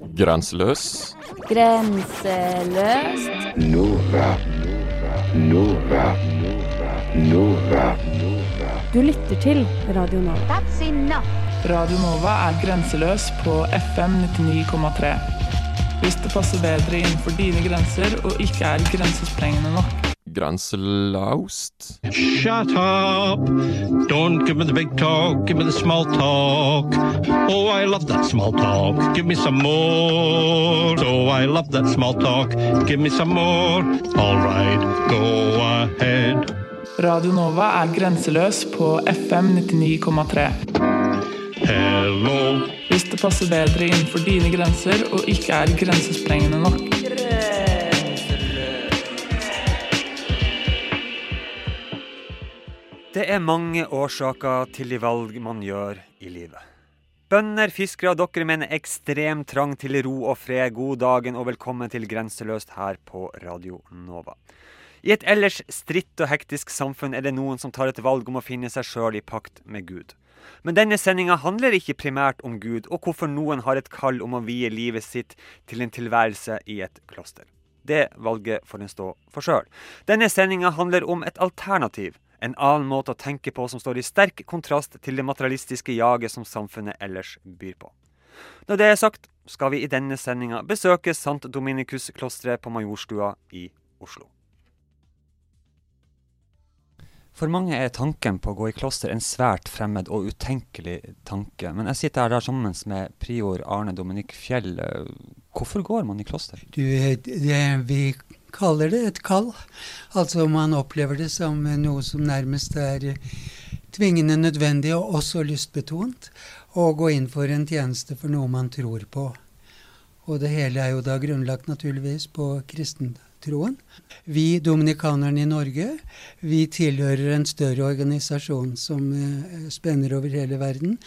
Grenseløs. Grenseløst. Nova, Nova, Nova. Du lytter til Radio Nova. That's enough. Radio Nova er grenseløs på FM 99,3. Hvis det passer bedre innenfor dine grenser og ikke er grensesprengende nok. Grenselaust. Shut up! Don't give me the big talk, give me the small talk. Oh, I love that small talk. Give me some more. Oh, I love that small talk. Give me some more. All right, go ahead. Radio Nova er grenseløs på FM 99,3. Hello. Hvis det passer bedre innenfor dine grenser og ikke er grensesprengende nok. Det er mange årsaker til de valg man gjør i livet. Bønder, fiskere og dere med en ekstrem trang til ro og fred, god dagen og velkommen til Grenseløst her på Radio Nova. I et ellers stritt og hektisk samfunn er det noen som tar et valg om å finne seg sjøl i pakt med Gud. Men denne sendinga handler ikke primært om Gud, og hvorfor noen har et kall om å vie livet sitt til en tilværelse i et kloster. Det valget får en stå for sjøl. Denne sendinga handler om et alternativ, en annen måte å tenke på som står i sterk kontrast til det materialistiske jaget som samfunnet ellers byr på. Når det er sagt, skal vi i denne sendinga besøke Sant Dominikus-klosteret på Majorstua i Oslo. For mange er tanken på å gå i kloster en svært fremmed og utenkelig tanke. Men jeg sitter her der sammen med prior Arne Dominik Fjell. Hvorfor går man i kloster? Du, det, vi kaller det et kall. Altså man opplever det som noe som nærmest er tvingende nødvendig og også lystbetont. Å gå inn for en tjeneste for noe man tror på. Og det hele er jo da grunnlagt naturligvis på kristentroen. Vi dominikanerne i Norge, vi tilhører en større organisasjon som uh, spenner over hele verden.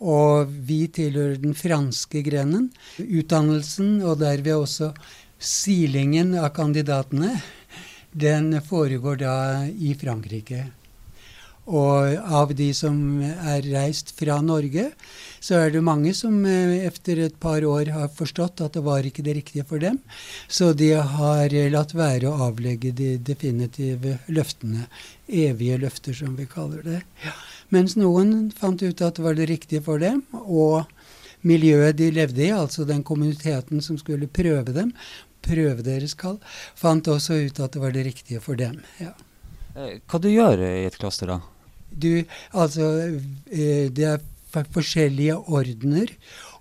Og vi tilhører den franske grenen. Utdannelsen, og derved også silingen av kandidatene, den foregår da i Frankrike. Og av de som er reist fra Norge, så er det mange som etter et par år har forstått at det var ikke det riktige for dem. Så de har latt være å avlegge de definitive løftene. Evige løfter, som vi kaller det. Ja. Mens noen fant ut at det var det riktige for dem. og miljøet de levde i, altså den kommuniteten som skulle prøve dem, prøve deres kall, fant også ut at det var det riktige for dem. Ja. Hva du gjør i et kloster, da? Du, altså, det er forskjellige ordener.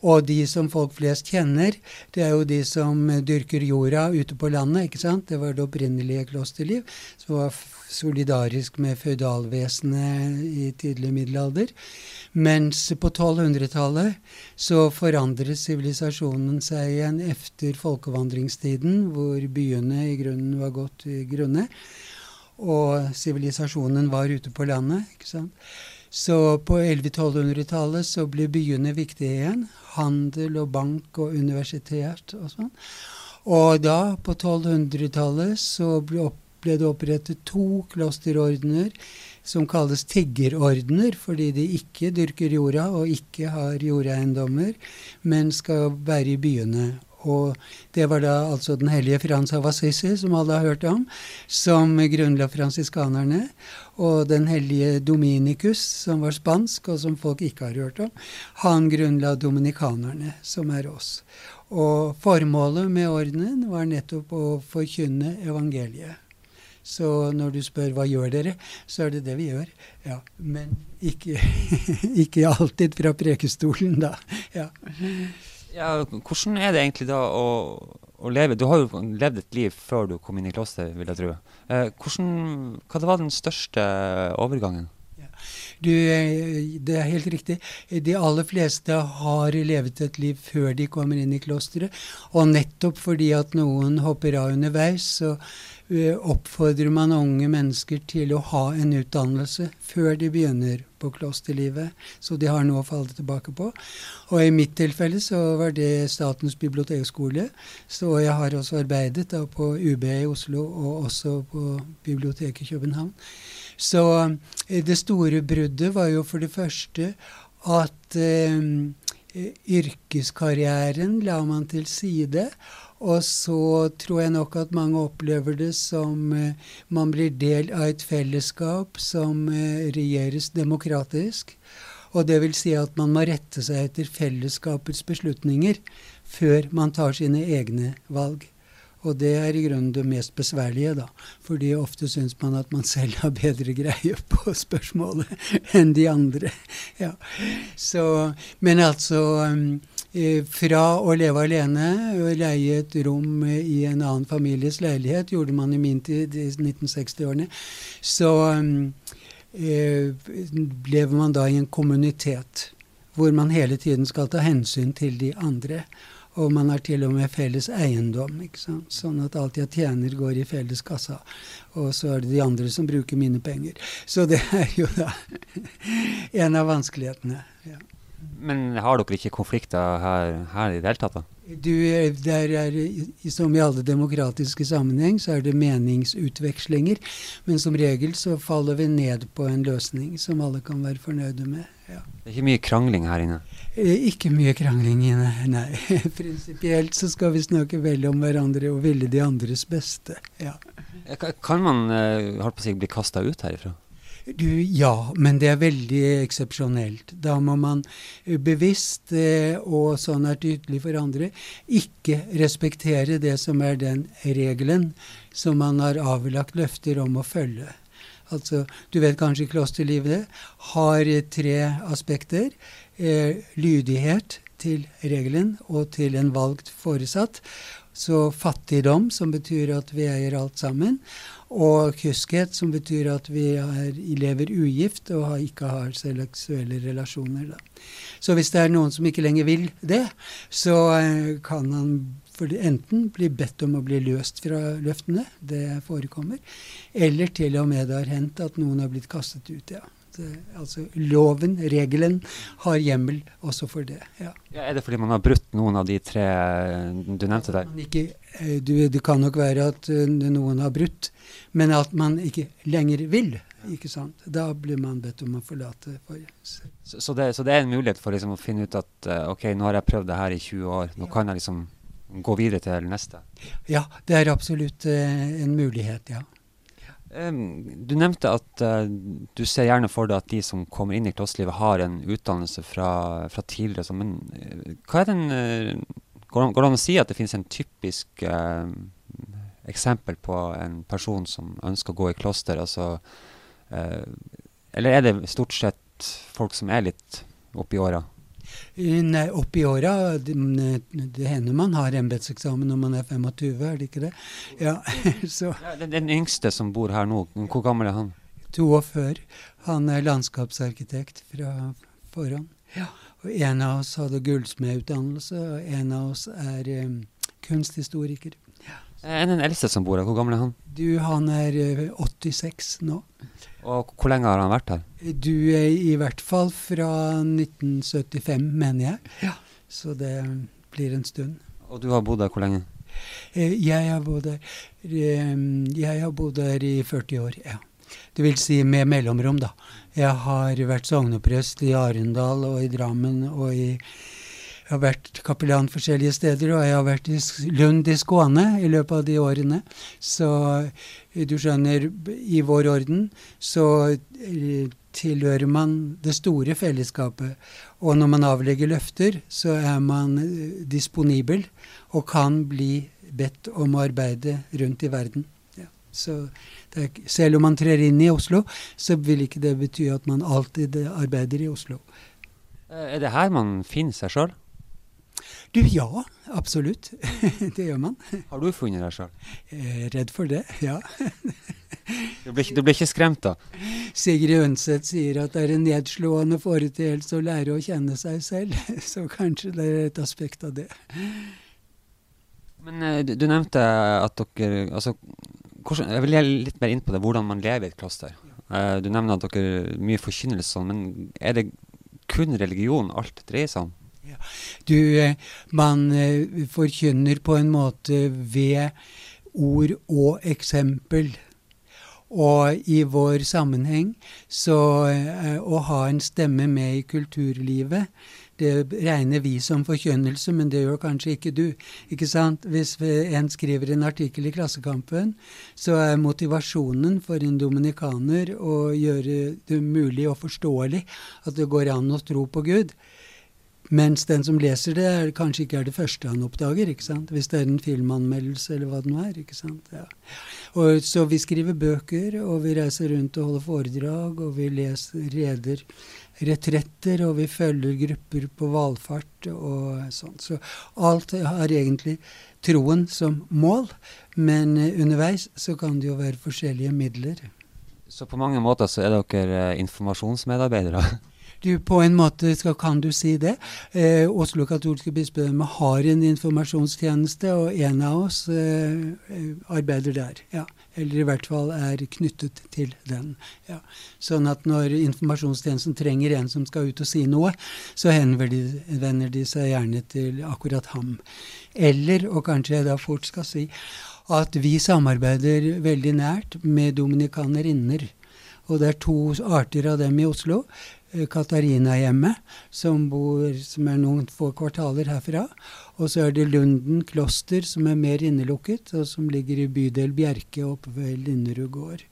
Og de som folk flest kjenner, det er jo de som dyrker jorda ute på landet. ikke sant? Det var det opprinnelige klosterliv, som var solidarisk med føydalvesenet i tidlig middelalder. Mens på 1200-tallet så forandret sivilisasjonen seg igjen etter folkevandringstiden, hvor byene i grunnen var gått i grunne. Og sivilisasjonen var ute på landet. ikke sant? Så på 1100-1200-tallet så ble byene viktige igjen. Handel og bank og universitet og sånn. Og da, på 1200-tallet, så ble, opp, ble det opprettet to klosterordener som kalles tiggerordener, fordi de ikke dyrker jorda og ikke har jordeiendommer, men skal være i byene. Og det var da altså Den hellige Frans av Assisi, som alle har hørt om, som grunnla fransiskanerne. Og Den hellige Dominicus, som var spansk, og som folk ikke har hørt om, han grunnla dominikanerne, som er oss. Og formålet med ordenen var nettopp å forkynne evangeliet. Så når du spør hva gjør dere, så er det det vi gjør. Ja, men ikke, ikke alltid fra prekestolen, da. Ja. Ja, hvordan er det egentlig da å, å, leve Du har jo levd et liv før du kom inn i kloster, vil jeg tro. Eh, hvordan, hva var den største overgangen? Du, det er helt riktig. De aller fleste har levet et liv før de kommer inn i klosteret. Og nettopp fordi at noen hopper av underveis, så oppfordrer man unge mennesker til å ha en utdannelse før de begynner på klosterlivet, så de har noe å falle tilbake på. Og i mitt tilfelle så var det Statens bibliotekskole, så jeg har også arbeidet da på UB i Oslo og også på biblioteket i København. Så det store bruddet var jo for det første at eh, eh, yrkeskarrieren la man til side. Og så tror jeg nok at mange opplever det som eh, man blir del av et fellesskap som eh, regjeres demokratisk. Og det vil si at man må rette seg etter fellesskapets beslutninger før man tar sine egne valg. Og det er i grunnen det mest besværlige, da. Fordi ofte syns man at man selv har bedre greie på spørsmålet enn de andre. Ja. Så, men altså um, fra å leve alene og leie et rom i en annen families leilighet, gjorde man i min tid i 1960-årene, så um, lever man da i en kommunitet hvor man hele tiden skal ta hensyn til de andre. Og man har til og med felles eiendom. ikke sant? Sånn at alt jeg tjener, går i felles kassa. Og så er det de andre som bruker mine penger. Så det er jo da en av vanskelighetene. Ja. Men har dere ikke konflikter her, her i det hele tatt, da? Du, er, Som i alle demokratiske sammenheng, så er det meningsutvekslinger. Men som regel så faller vi ned på en løsning som alle kan være fornøyde med. Ja. Det er ikke mye krangling her inne? Eh, ikke mye krangling nei. Prinsipielt så skal vi snakke vel om hverandre og ville de andres beste. Ja. Kan man uh, holdt på å si, bli kasta ut herifra? Du, ja, men det er veldig eksepsjonelt. Da må man bevisst, eh, og sånn er tydelig for andre, ikke respektere det som er den regelen som man har avlagt løfter om å følge. Altså, du vet kanskje klosterlivet har tre aspekter. Eh, lydighet til regelen og til en valgt foresatt. Så fattigdom, som betyr at vi eier alt sammen. Og kyskhet, som betyr at vi er, lever ugift og ikke har seksuelle relasjoner. Da. Så hvis det er noen som ikke lenger vil det, så eh, kan han enten bli bedt om å bli løst fra løftene, det forekommer, eller til og med det har hendt at noen har blitt kastet ut. ja. Det, altså Loven, regelen, har hjemmel også for det. ja. ja er det fordi man har brutt noen av de tre du nevnte der? Ikke, eh, du, det kan nok være at noen har brutt, men at man ikke lenger vil. ikke sant? Da blir man bedt om å forlate. For, så, så, det, så, det, er en mulighet for liksom, å finne ut at ok, nå har jeg prøvd det her i 20 år, nå ja. kan jeg liksom gå videre til neste? Ja, det er absolutt en mulighet, ja. Du nevnte at uh, du ser gjerne for deg at de som kommer inn i klosterlivet, har en utdannelse fra, fra tidligere. Men hva er den Går det an å si at det finnes en typisk eksempel på en person som ønsker å gå i kloster? Altså, eller er det stort sett folk som er litt oppi åra? Nei, i åra det, det, hender man har embetseksamen når man er 25, er det ikke det? Ja, så. Ja, den, den, yngste som bor her nå, hvor gammel er han? 42. Han er landskapsarkitekt fra forhånd. Ja. Og en av oss hadde gullsmedutdannelse, og en av oss er um, kunsthistoriker. Ja. Er den eldste som bor her, hvor gammel er han? Du, Han er uh, 86 nå. Og hvor lenge har han vært her? Du er I hvert fall fra 1975, mener jeg. Ja. Så det blir en stund. Og du har bodd her hvor lenge? Eh, jeg har bodd her, eh, jeg har bodd her i 40 år, ja. Det vil si med mellomrom, da. Jeg har vært sogneprest i Arendal og i Drammen og i jeg har vært kapellan forskjellige steder, og jeg har vært i Lund i Skåne i løpet av de årene. Så du skjønner, i vår orden så eh, tilhører man det store fellesskapet. Og når man avlegger løfter, så er man eh, disponibel og kan bli bedt om å arbeide rundt i verden. Ja. Så er, selv om man trer inn i Oslo, så vil ikke det bety at man alltid arbeider i Oslo. Eh, er det her man finner seg sjøl? Du, ja. Absolutt. det gjør man. Har du funnet deg sjøl? Redd for det, ja. du, ble du ble ikke skremt, da? Sigrid Undset sier at det er en nedslående foreteelse å lære å kjenne seg selv. Så kanskje det er et aspekt av det. Men uh, du, nevnte at dere altså, hvordan, Jeg vil litt mer inn på det, hvordan man lever i et kloster. Uh, du nevner at dere mye forkynnelse, sånn, men er det kun religion alt dreier seg om? Du, eh, man eh, forkynner på en måte ved ord og eksempel. Og i vår sammenheng så eh, å ha en stemme med i kulturlivet, Det regner vi som forkynnelse, men det gjør kanskje ikke du. Ikke sant? Hvis en skriver en artikkel i Klassekampen, så er motivasjonen for en dominikaner å gjøre det mulig og forståelig at det går an å tro på Gud. Mens den som leser det, er, kanskje ikke er det første han oppdager. ikke sant? Hvis det er en filmanmeldelse eller hva det nå er. ikke sant? Ja. Og, så vi skriver bøker, og vi reiser rundt og holder foredrag, og vi leser, reder retretter, og vi følger grupper på valfart og sånn. Så alt har egentlig troen som mål, men eh, underveis så kan det jo være forskjellige midler. Så på mange måter så er dere eh, informasjonsmedarbeidere? Du, på en måte skal, kan du si det. Eh, Oslo katolske bispedømme har en informasjonstjeneste, og en av oss eh, arbeider der. Ja. Eller i hvert fall er knyttet til den. Ja. Sånn at når informasjonstjenesten trenger en som skal ut og si noe, så henvender de seg gjerne til akkurat ham. Eller, og kanskje jeg da fort skal si, at vi samarbeider veldig nært med dominikanerinner. Og det er to arter av dem i Oslo. Eh, Katarina hjemme som, som er noen få kvartaler herfra. Og så er det Lunden kloster, som er mer innelukket, og som ligger i bydel Bjerke oppe ved Linderud gård.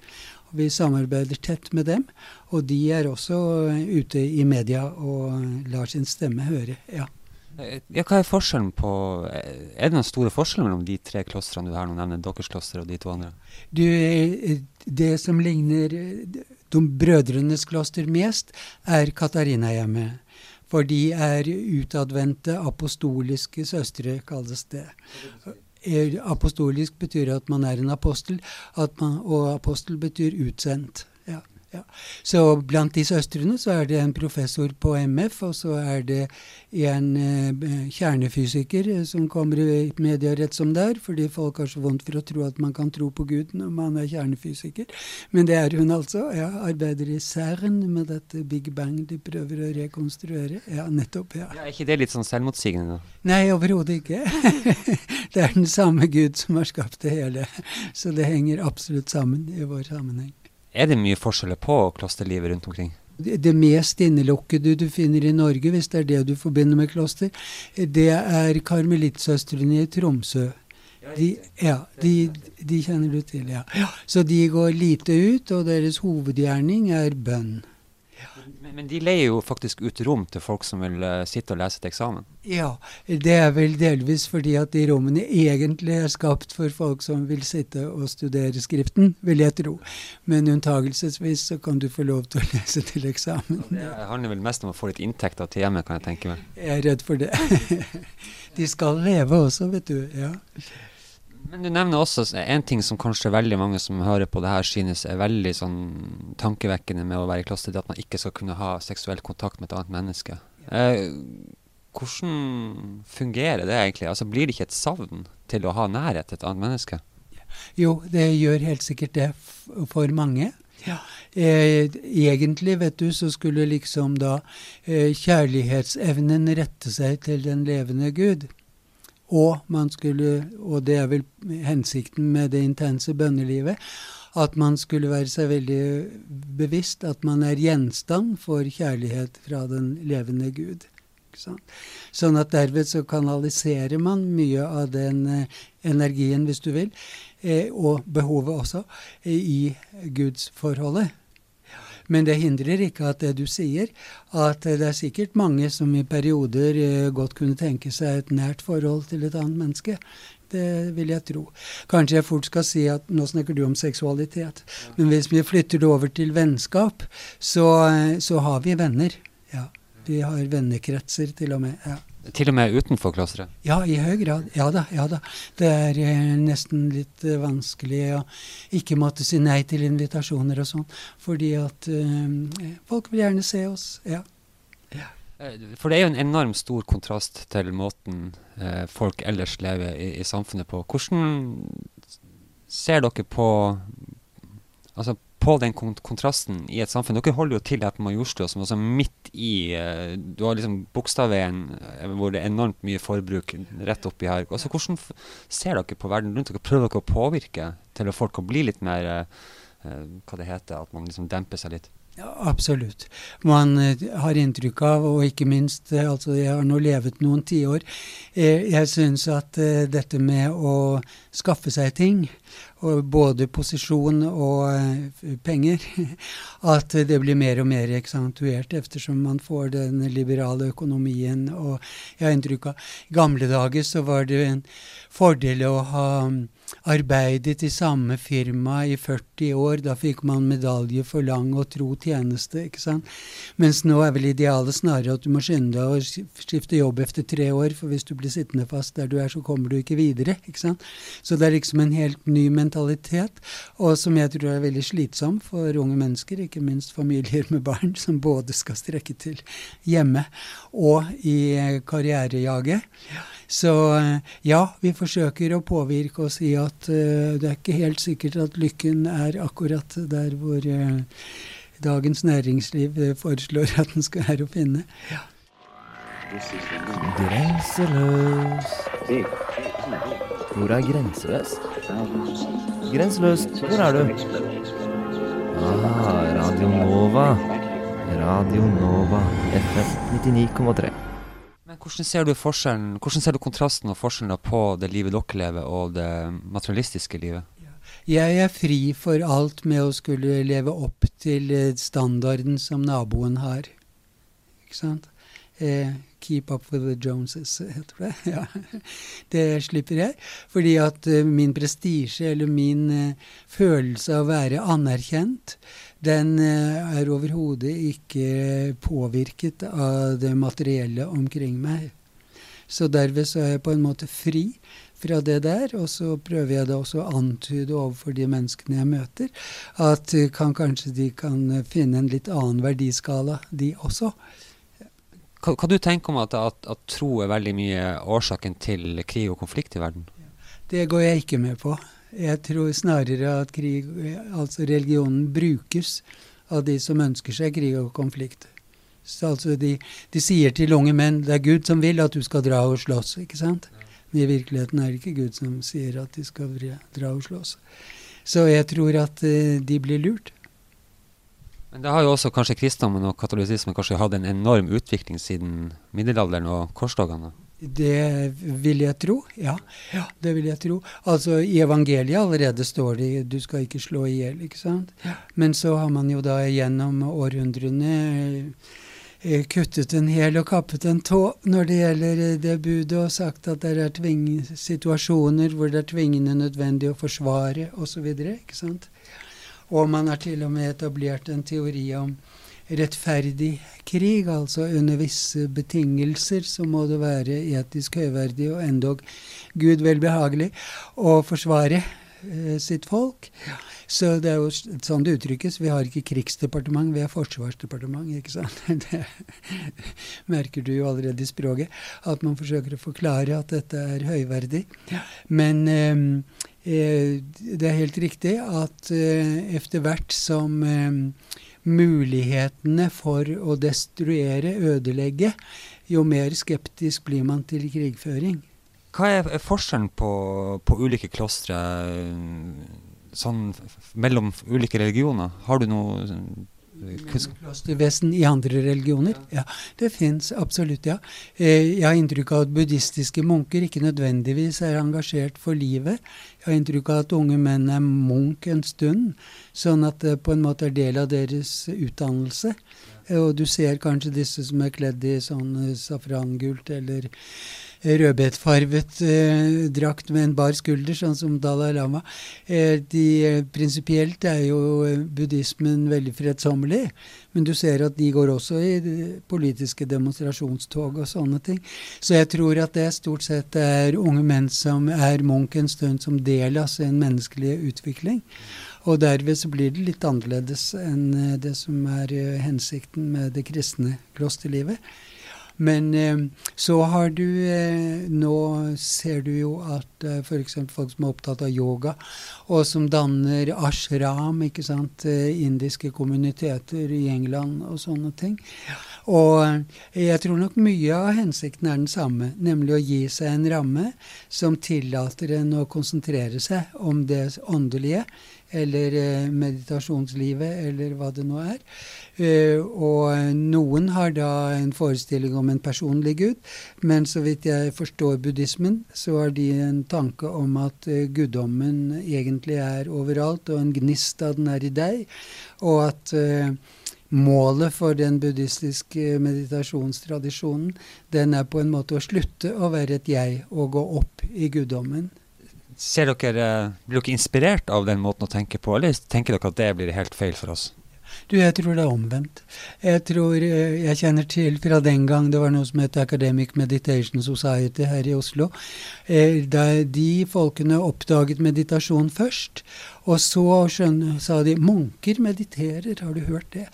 Og vi samarbeider tett med dem, og de er også eh, ute i media og lar sin stemme høre. ja. Ja, hva er forskjellen på Er det noen store forskjeller mellom de tre klostrene du her nå nevner, deres kloster og de to andre? Du, eh, det som ligner de brødrenes kloster mest, er Katarinahjemmet. For de er utadvendte apostoliske søstre, kalles det. Apostolisk betyr at man er en apostel, man, og apostel betyr utsendt. Ja. Så blant de søstrene så er det en professor på MF, og så er det en eh, kjernefysiker eh, som kommer i media rett som det er, fordi folk har så vondt for å tro at man kan tro på Gud når man er kjernefysiker. Men det er hun altså. Ja, arbeider i CERN med dette Big Bang de prøver å rekonstruere. Ja, nettopp. ja. ja er ikke det litt sånn selvmotsigende? Nei, overhodet ikke. det er den samme Gud som har skapt det hele. Så det henger absolutt sammen i vår sammenheng. Er det mye forskjeller på klosterlivet rundt omkring? Det, mest innelukkede du finner i Norge, hvis det er det du forbinder med kloster, det er karmelittsøstrene i Tromsø. De, ja, de, de, kjenner du til, ja. Så de går lite ut, og deres hovedgjerning er bønn. Men, men, de leier jo faktisk ut rom til folk som vil uh, sitte og lese til eksamen? Ja, det er vel delvis fordi at de rommene egentlig er skapt for folk som vil sitte og studere Skriften, vil jeg tro. Men unntagelsesvis så kan du få lov til å lese til eksamen. Det handler vel mest om å få litt inntekter til hjemmet, kan jeg tenke meg. Jeg er redd for det. de skal leve også, vet du. ja. Men du nevner også en ting som kanskje veldig mange som hører på det her, synes er veldig sånn tankevekkende med å være i kloster, det at man ikke skal kunne ha seksuell kontakt med et annet menneske. Eh, hvordan fungerer det egentlig? Altså Blir det ikke et savn til å ha nærhet til et annet menneske? Jo, det gjør helt sikkert det for mange. Ja. Eh, egentlig, vet du, så skulle liksom da eh, kjærlighetsevnen rette seg til den levende Gud. Og, skulle, og det er vel hensikten med det intense bønnelivet, at man skulle være seg veldig bevisst at man er gjenstand for kjærlighet fra den levende Gud. Sånn at derved så kanaliserer man mye av den eh, energien, hvis du vil, eh, og behovet også, i i gudsforholdet. Men det hindrer ikke at det du sier, at det er sikkert mange som i perioder eh, godt kunne tenke seg et nært forhold til et annet menneske. Det vil jeg tro. Kanskje jeg fort skal si at nå snakker du om seksualitet, men hvis vi flytter det over til vennskap, så, eh, så har vi venner. Ja. Vi har vennekretser til og med. ja. Til og med utenfor klosteret? Ja, i høy grad. Ja da. ja da. Det er eh, nesten litt eh, vanskelig å ikke måtte si nei til invitasjoner og sånn, fordi at eh, folk vil gjerne se oss. Ja. ja. For det er jo en enorm stor kontrast til måten eh, folk ellers lever i, i, samfunnet på. Hvordan ser dere på altså på den kont kontrasten i et samfunn. Dere holder jo til her på Majorstua, som også midt i uh, Du har liksom Bogstadveien, uh, hvor det er enormt mye forbruk rett oppi her. Altså, hvordan ser dere på verden rundt dere? Prøver dere å påvirke til at folk kan bli litt mer uh, hva det heter, at man liksom demper seg litt? Ja, absolutt. Man eh, har inntrykk av, og ikke minst eh, altså Jeg har nå levet noen tiår. Eh, jeg syns at eh, dette med å skaffe seg ting, både posisjon og eh, penger, at det blir mer og mer eksentuert ettersom man får den liberale økonomien. Og jeg har inntrykk av I gamle dager så var det en fordel å ha arbeidet i samme firma i 40 år. Da fikk man medalje for lang og tro tjeneste. ikke sant? Mens nå er vel idealet snarere at du må skynde deg å skifte jobb etter tre år, for hvis du blir sittende fast der du er, så kommer du ikke videre. ikke sant? Så det er liksom en helt ny mentalitet, og som jeg tror er veldig slitsom for unge mennesker, ikke minst familier med barn, som både skal strekke til hjemme og i karrierejaget. Så ja, vi forsøker å påvirke og si at uh, det er ikke helt sikkert at lykken er akkurat der hvor uh, Dagens Næringsliv uh, foreslår at den skal være å finne. Ja. Grenseløs. Hvor er grenseløs? Grenseløs, hvor er du? Ah, Radio Nova. Radio Nova, FM 99,3. Hvordan ser du forskjellen, hvordan ser du kontrasten og forskjellen på det livet dere lever, og det materialistiske livet? Jeg er fri for alt med å skulle leve opp til standarden som naboen har. Ikke sant? Eh, keep up with the Joneses, heter det. Ja. Det slipper jeg. Fordi at eh, min prestisje, eller min eh, følelse av å være anerkjent, den er overhodet ikke påvirket av det materielle omkring meg. Så derved så er jeg på en måte fri fra det der, og så prøver jeg da også å antyde overfor de menneskene jeg møter, at kan, kanskje de kan finne en litt annen verdiskala, de også. Hva, hva du tenker om at, at, at tro er veldig mye årsaken til krig og konflikt i verden? Det går jeg ikke med på. Jeg tror snarere at krig, altså religionen brukes av de som ønsker seg krig og konflikt. Så altså de, de, sier til unge menn det er Gud som vil at du skal dra og slåss. ikke sant? Men i virkeligheten er det ikke Gud som sier at de skal dra og slåss. Så jeg tror at uh, de blir lurt. Men det har jo også kanskje kristendommen og katolisismen kanskje hatt en enorm utvikling siden middelalderen og korstogene? Det vil jeg tro, ja. ja. Det vil jeg tro. Altså I evangeliet allerede står det du skal ikke slå i hjel, ikke sant. Ja. Men så har man jo da gjennom århundrene eh, kuttet en hæl og kappet en tå når det gjelder eh, det budet, og sagt at det er tving situasjoner hvor det er tvingende nødvendig å forsvare osv. Ikke sant. Og man har til og med etablert en teori om rettferdig krig, altså under visse betingelser så må det være etisk høyverdig og endog Gud velbehagelig å forsvare eh, sitt folk. Så det er jo sånn det uttrykkes. Vi har ikke krigsdepartement, vi har forsvarsdepartement. ikke sant? Det merker du jo allerede i språket. At man forsøker å forklare at dette er høyverdig. Men eh, eh, det er helt riktig at eh, etter hvert som eh, mulighetene for å destruere, ødelegge, jo mer skeptisk blir man til krigføring. Hva er forskjellen på, på ulike klostre sånn, mellom ulike religioner? Har du noe Klostervesen i andre religioner? Ja, det fins absolutt, ja. Eh, jeg har inntrykk av at buddhistiske munker ikke nødvendigvis er engasjert for livet. Jeg har inntrykk av at unge menn er munk en stund, sånn at det på en måte er del av deres utdannelse. Og du ser kanskje disse som er kledd i sånn eh, safrangult eller rødbetfarvet eh, drakt med en bar skulder, sånn som Dalai Lama. Eh, de, eh, prinsipielt er jo eh, buddhismen veldig fredsommelig, men du ser at de går også i politiske demonstrasjonstog og sånne ting. Så jeg tror at det stort sett er unge menn som er Munch en stund som del av sin menneskelige utvikling. Og derved så blir det litt annerledes enn eh, det som er hensikten med det kristne klosterlivet. Men eh, så har du eh, Nå ser du jo at eh, f.eks. folk som er opptatt av yoga, og som danner ashram, ikke sant, eh, indiske kommuniteter i England og sånne ting. Og eh, jeg tror nok mye av hensikten er den samme, nemlig å gi seg en ramme som tillater en å konsentrere seg om det åndelige eller eh, meditasjonslivet, eller hva det nå er. Eh, og noen har da en forestilling om en personlig gud, men så vidt jeg forstår buddhismen, så har de en tanke om at eh, guddommen egentlig er overalt, og en gnist av den er i deg, og at eh, målet for den buddhistiske meditasjonstradisjonen, den er på en måte å slutte å være et jeg og gå opp i guddommen. Ser dere, Blir dere inspirert av den måten å tenke på, eller tenker dere at det blir helt feil for oss? Du, jeg tror det er omvendt. Jeg tror eh, jeg kjenner til fra den gang det var noe som het Academic Meditation Society her i Oslo. Der de folkene oppdaget meditasjon først, og så skjønne, sa de munker mediterer, har du hørt det?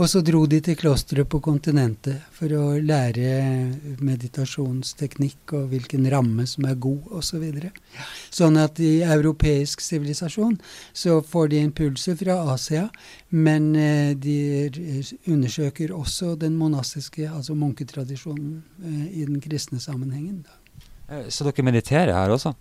Og så dro de til klosteret på kontinentet for å lære meditasjonsteknikk og hvilken ramme som er god osv. Så sånn at i europeisk sivilisasjon så får de impulser fra Asia, men eh, de undersøker også den monastiske, altså munketradisjonen, eh, i den kristne sammenhengen. Så dere mediterer her også?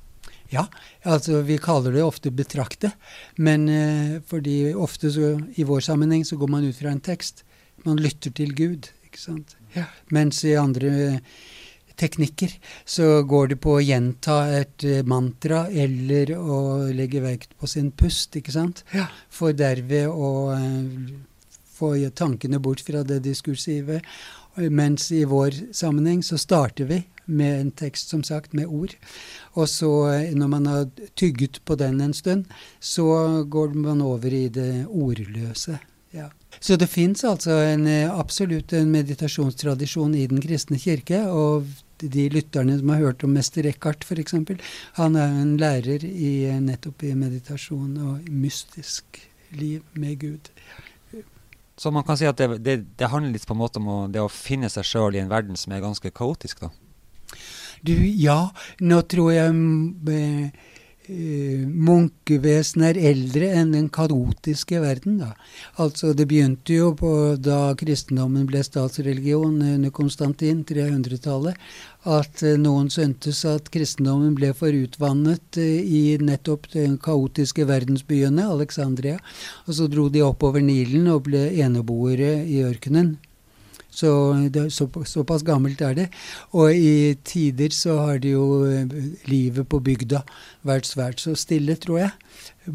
Ja, altså vi kaller det ofte betrakte. Men eh, fordi ofte så, i vår sammenheng så går man ut fra en tekst. Man lytter til Gud. ikke sant? Ja. Mens i andre eh, teknikker så går det på å gjenta et eh, mantra eller å legge vekt på sin pust, ikke sant? Ja. For derved å eh, få tankene bort fra det diskursive. Mens i vår sammenheng så starter vi med en tekst, som sagt, med ord. Og så, når man har tygget på den en stund, så går man over i det ordløse. Ja. Så det fins altså en, absolutt en meditasjonstradisjon i Den kristne kirke. og de lytterne som har hørt om mester Eckhart f.eks., han er en lærer i, nettopp i meditasjon og mystisk liv med Gud. Så man kan si at det, det, det handler litt på en måte om å, det å finne seg sjøl i en verden som er ganske kaotisk, da? Du, ja, nå tror jeg eh, eh, munkevesenet er eldre enn den kaotiske verden. da. Altså Det begynte jo på da kristendommen ble statsreligion under Konstantin, 300-tallet, at eh, noen syntes at kristendommen ble for utvannet eh, i nettopp den kaotiske verdensbyene, Alexandria. Og så dro de oppover Nilen og ble eneboere i ørkenen. Så det, så, såpass gammelt er det. Og i tider så har det jo eh, livet på bygda vært svært så stille, tror jeg.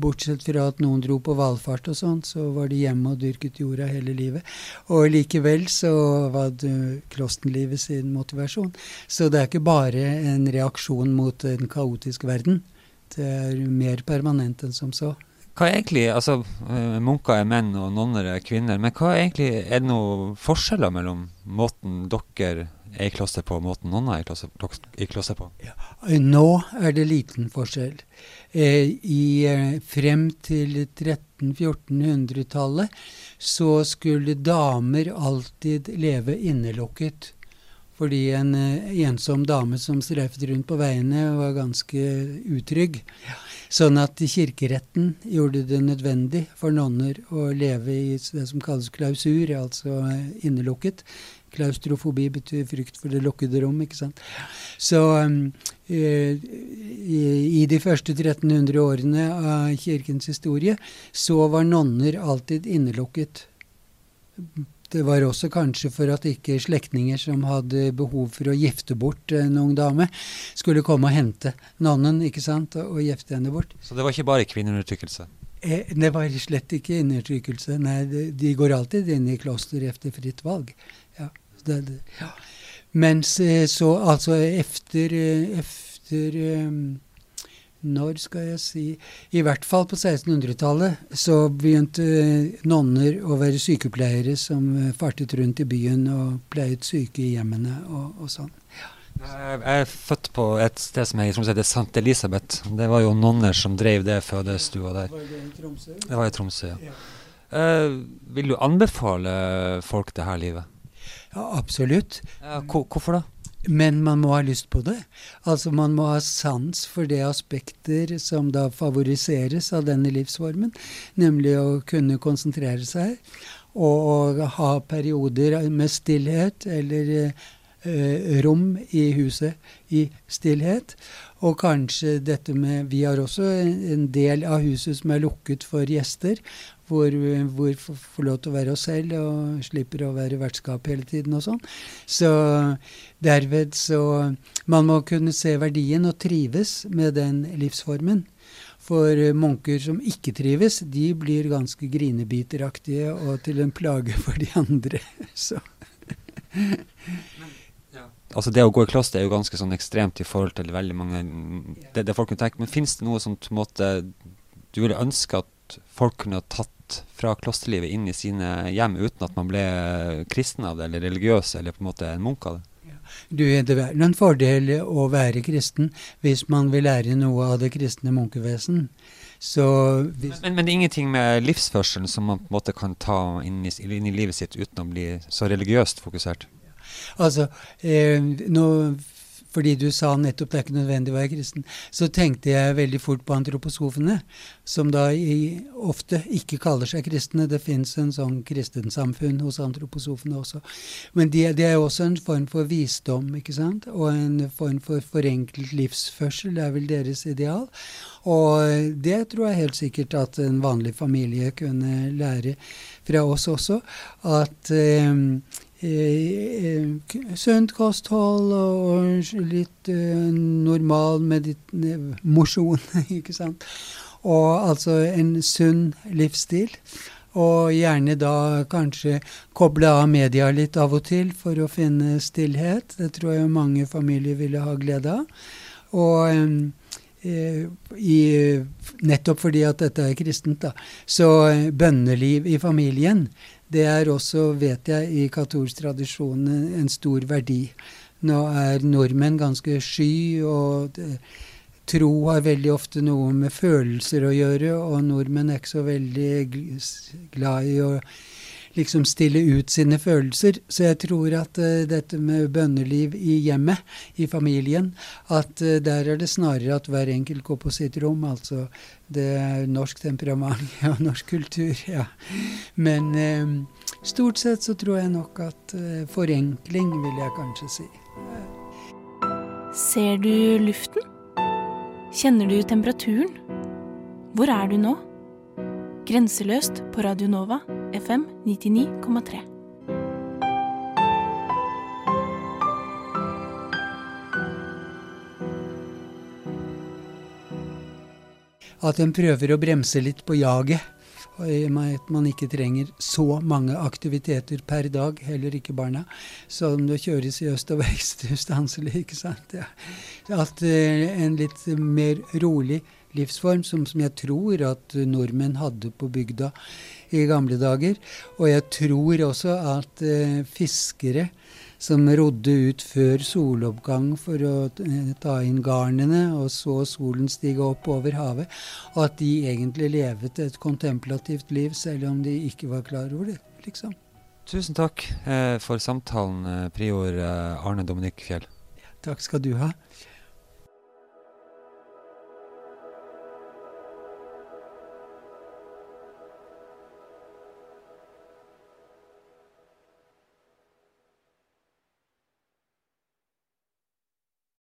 Bortsett fra at noen dro på valfart og sånn, så var de hjemme og dyrket jorda hele livet. Og likevel så var det klostenlivet sin motivasjon. Så det er ikke bare en reaksjon mot en kaotisk verden. Det er mer permanent enn som så. Hva er egentlig, altså eh, Munker er menn og nonner er kvinner, men hva er egentlig, er det noen forskjeller mellom måten dere er i kloster på og måten nonner er i kloster, på? Ja. Nå er det liten forskjell. Eh, i, eh, frem til 1300-1400-tallet så skulle damer alltid leve innelukket. Fordi en eh, ensom dame som strefet rundt på veiene, var ganske utrygg. Sånn at kirkeretten gjorde det nødvendig for nonner å leve i det som kalles klausur, altså innelukket. Klaustrofobi betyr frykt for det lukkede rom. ikke sant? Så um, i, i, de første 1300 årene av kirkens historie så var nonner alltid innelukket. Det var også kanskje for at ikke slektninger som hadde behov for å gifte bort en ung dame, skulle komme og hente nonnen ikke sant, og, og gifte henne bort. Så det var ikke bare kvinneundertrykkelse? Eh, det var slett ikke undertrykkelse. Nei, de, de går alltid inn i kloster etter fritt valg. Ja, det, det, ja. Mens eh, så altså efter, efter um, når skal jeg si I hvert fall på 1600-tallet så begynte nonner å være sykepleiere som eh, fartet rundt i byen og pleiet syke i hjemmene og, og sånn. Ja. Jeg er født på et sted som heter St. Elisabeth. Det var jo nonner som drev det fødestua der. Var det i Tromsø? Det var i Tromsø, ja. ja. Uh, vil du anbefale folk det her livet? Ja, absolutt. Uh, hvorfor da? Men man må ha lyst på det. Altså Man må ha sans for det aspekter som da favoriseres av denne livsformen, nemlig å kunne konsentrere seg og, ha perioder med stillhet eller eh, rom i huset i stillhet. Og kanskje dette med Vi har også en del av huset som er lukket for gjester, hvor vi får lov til å være oss selv og slipper å være vertskap hele tiden og sånn. Så derved så Man må kunne se verdien og trives med den livsformen. For munker som ikke trives, de blir ganske grinebiteraktige og til en plage for de andre. Så. Altså Det å gå i kloster er jo ganske sånn ekstremt i forhold til veldig mange det, det folk kunne tenke. Men fins det noe som på en måte du ville ønske at folk kunne ha tatt fra klosterlivet inn i sine hjem uten at man ble kristen av det, eller religiøs, eller på en måte en munk av det? Du, det er en fordel å være kristen hvis man vil lære noe av det kristne munkevesen. Men, men, det er ingenting med livsførselen som man på en måte kan ta inn i, inn i livet sitt uten å bli så religiøst fokusert? Altså, eh, nå fordi du sa nettopp det er ikke nødvendig å være kristen, så tenkte jeg veldig fort på antroposofene, som da i, ofte ikke kaller seg kristne. Det fins en sånn kristensamfunn hos antroposofene også. Men det de er også en form for visdom, ikke sant? Og en form for forenklet livsførsel. Det er vel deres ideal. Og det tror jeg helt sikkert at en vanlig familie kunne lære fra oss også. At eh, sunt kosthold og litt eh, normal mosjon, ikke sant. Og altså en sunn livsstil. Og gjerne da kanskje koble av media litt av og til for å finne stillhet. Det tror jeg mange familier ville ha glede av. Og eh, i, nettopp fordi at dette er kristent, da. Så bønneliv i familien, det er også, vet jeg, i katolsk tradisjon en stor verdi. Nå er nordmenn ganske sky, og tro har veldig ofte noe med følelser å gjøre, og nordmenn er ikke så veldig glad i å liksom stille ut sine følelser. Så jeg tror at uh, dette med bønneliv i hjemmet, i familien, at uh, der er det snarere at hver enkelt går på sitt rom. Altså det er norsk temperament og norsk kultur, ja. Men uh, stort sett så tror jeg nok at forenkling, vil jeg kanskje si. Ser du luften? Kjenner du temperaturen? Hvor er du nå? Grenseløst på Radio Nova FM 99,3. At en prøver å bremse litt på jaget. At man ikke trenger så mange aktiviteter per dag, heller ikke barna, som det kjøres i øst og vest ustanselig. ikke sant? Ja. At eh, en litt mer rolig livsform, som, som jeg tror at nordmenn hadde på bygda i gamle dager. Og jeg tror også at eh, fiskere som rodde ut før soloppgang for å eh, ta inn garnene, og så solen stige opp over havet, at de egentlig levet et kontemplativt liv, selv om de ikke var klar over det. liksom. Tusen takk eh, for samtalen, eh, prior eh, Arne Dominik Fjell. Takk skal du ha.